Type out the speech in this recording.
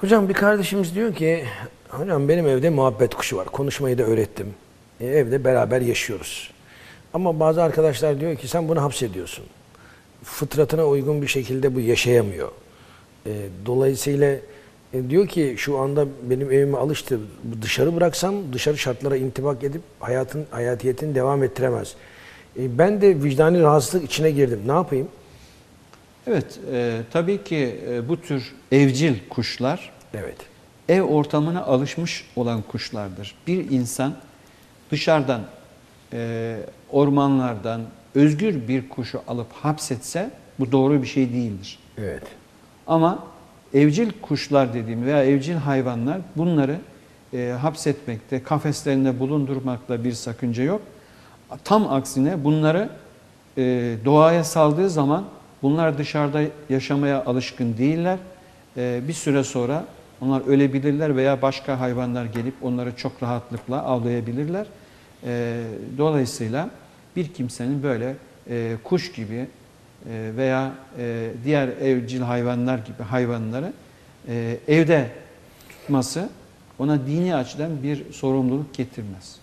Hocam bir kardeşimiz diyor ki, hocam benim evde muhabbet kuşu var. Konuşmayı da öğrettim. E, evde beraber yaşıyoruz. Ama bazı arkadaşlar diyor ki sen bunu hapsediyorsun. Fıtratına uygun bir şekilde bu yaşayamıyor. E, dolayısıyla e, diyor ki şu anda benim evime alıştı. Dışarı bıraksam dışarı şartlara intibak edip hayatın hayatiyetini devam ettiremez. E, ben de vicdani rahatsızlık içine girdim. Ne yapayım? Evet, e, tabii ki e, bu tür evcil kuşlar Evet. ev ortamına alışmış olan kuşlardır. Bir insan dışarıdan, e, ormanlardan özgür bir kuşu alıp hapsetse bu doğru bir şey değildir. Evet. Ama evcil kuşlar dediğim veya evcil hayvanlar bunları e, hapsetmekte, kafeslerinde bulundurmakla bir sakınca yok. Tam aksine bunları e, doğaya saldığı zaman bunlar dışarıda yaşamaya alışkın değiller. E, bir süre sonra onlar ölebilirler veya başka hayvanlar gelip onları çok rahatlıkla avlayabilirler. E, dolayısıyla bir kimsenin böyle e, kuş gibi e, veya e, diğer evcil hayvanlar gibi hayvanları e, evde tutması ona dini açıdan bir sorumluluk getirmez.